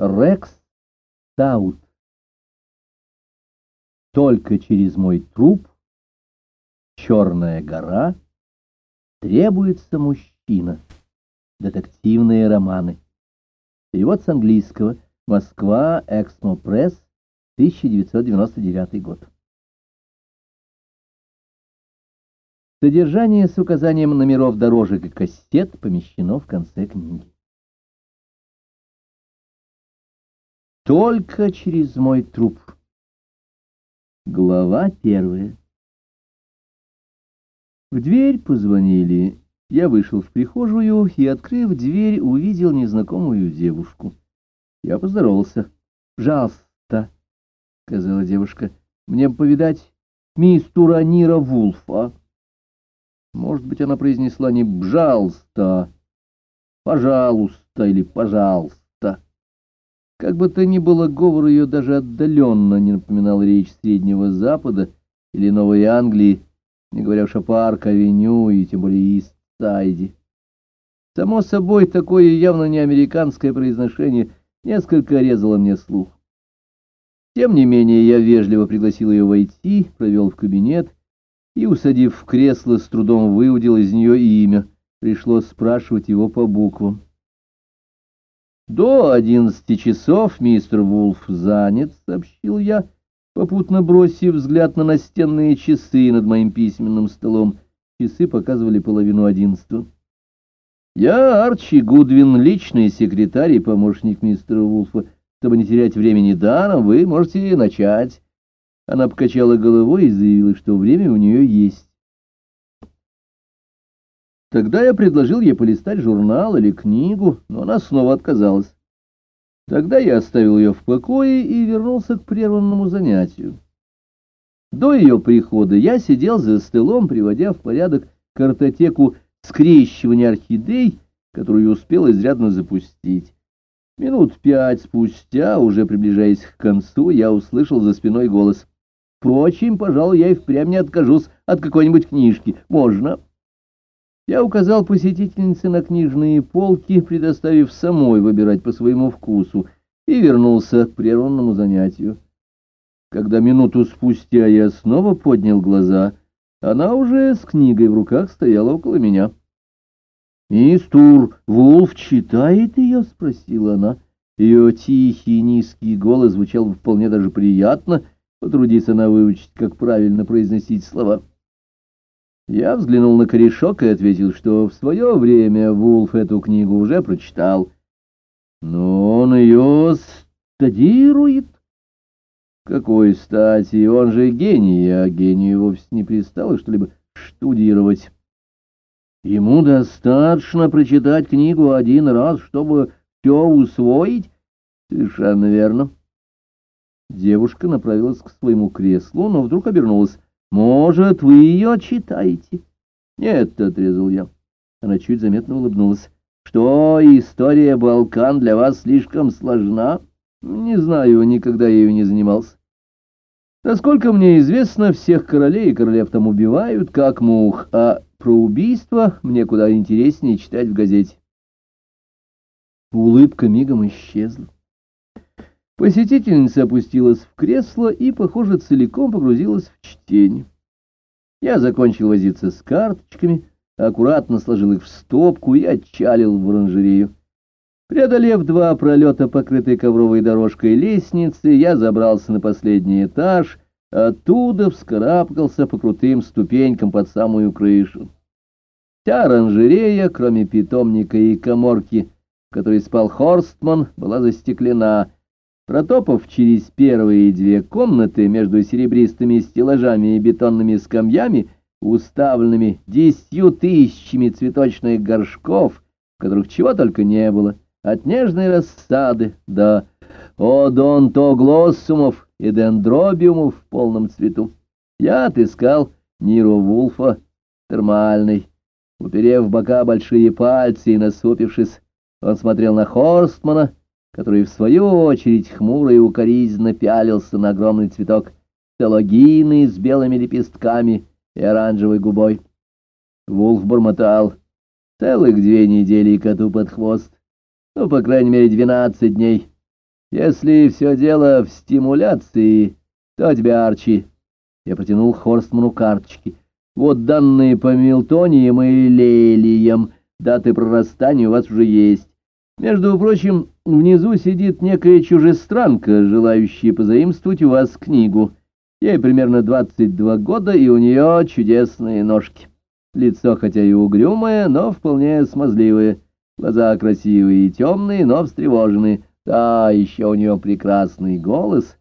Рекс Таут. Только через мой труп, Черная гора, требуется мужчина. Детективные романы. Перевод с английского. Москва, Эксмо Пресс, 1999 год. Содержание с указанием номеров дорожек и кассет помещено в конце книги. Только через мой труп. Глава первая. В дверь позвонили. Я вышел в прихожую и, открыв дверь, увидел незнакомую девушку. Я поздоровался. «Пожалуйста», — сказала девушка, — «мне повидать мистера Нира Вулфа». Может быть, она произнесла не «бжалста», «пожалуйста» или «пожалуйста». Как бы то ни было, говор ее даже отдаленно не напоминал речь Среднего Запада или Новой Англии, не говоря уж о Парк-авеню и тем более Ист-Сайде. Само собой, такое явно не американское произношение несколько резало мне слух. Тем не менее, я вежливо пригласил ее войти, провел в кабинет и, усадив в кресло, с трудом выудил из нее имя. Пришлось спрашивать его по буквам. «До одиннадцати часов мистер Вулф занят», — сообщил я, попутно бросив взгляд на настенные часы над моим письменным столом. Часы показывали половину одиннадцатого. «Я Арчи Гудвин, личный секретарь и помощник мистера Вулфа. Чтобы не терять времени даром, вы можете начать». Она покачала головой и заявила, что время у нее есть. Тогда я предложил ей полистать журнал или книгу, но она снова отказалась. Тогда я оставил ее в покое и вернулся к прерванному занятию. До ее прихода я сидел за столом, приводя в порядок картотеку скрещивания орхидей, которую успел изрядно запустить. Минут пять спустя, уже приближаясь к концу, я услышал за спиной голос. Впрочем, пожалуй, я и впрямь не откажусь от какой-нибудь книжки. Можно. Я указал посетительнице на книжные полки, предоставив самой выбирать по своему вкусу, и вернулся к прерванному занятию. Когда минуту спустя я снова поднял глаза, она уже с книгой в руках стояла около меня. «Мистер Вулф читает ее?» — спросила она. Ее тихий низкий голос звучал вполне даже приятно — Потрудится она выучить, как правильно произносить слова. Я взглянул на корешок и ответил, что в свое время Вулф эту книгу уже прочитал. Но он ее стадирует. Какой стати? Он же гений, а гению вовсе не пристало что-либо штудировать. Ему достаточно прочитать книгу один раз, чтобы все усвоить? Совершенно верно. Девушка направилась к своему креслу, но вдруг обернулась. «Может, вы ее читаете?» «Нет», — отрезал я. Она чуть заметно улыбнулась. «Что, история Балкан для вас слишком сложна?» «Не знаю, никогда ее не занимался». Насколько мне известно, всех королей и королев там убивают, как мух, а про убийство мне куда интереснее читать в газете. Улыбка мигом исчезла. Посетительница опустилась в кресло и, похоже, целиком погрузилась в чтение. Я закончил возиться с карточками, аккуратно сложил их в стопку и отчалил в оранжерею. Преодолев два пролета, покрытой ковровой дорожкой лестницы, я забрался на последний этаж, оттуда вскарабкался по крутым ступенькам под самую крышу. Вся оранжерея, кроме питомника и коморки, в которой спал Хорстман, была застеклена — Протопав через первые две комнаты между серебристыми стеллажами и бетонными скамьями, уставленными десятью тысячами цветочных горшков, в которых чего только не было, от нежной рассады до одонтоглоссумов и дендробиумов в полном цвету, я отыскал Ниро Вулфа термальный. Уперев в бока большие пальцы и насупившись, он смотрел на Хорстмана, который, в свою очередь, хмуро и укоризненно пялился на огромный цветок теологины с белыми лепестками и оранжевой губой. Вулф бормотал. Целых две недели коту под хвост. Ну, по крайней мере, двенадцать дней. Если все дело в стимуляции, то тебе, Арчи. Я протянул Хорстману карточки. Вот данные по Милтониям и Лелиям. Даты прорастания у вас уже есть. Между прочим, внизу сидит некая чужестранка, желающая позаимствовать у вас книгу. Ей примерно 22 года, и у нее чудесные ножки. Лицо хотя и угрюмое, но вполне смазливое. Глаза красивые и темные, но встревоженные. Да, еще у нее прекрасный голос.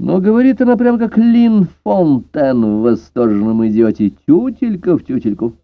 Но говорит она прям как Лин Фонтен в восторженном идиоте. Тютелька в тютельку.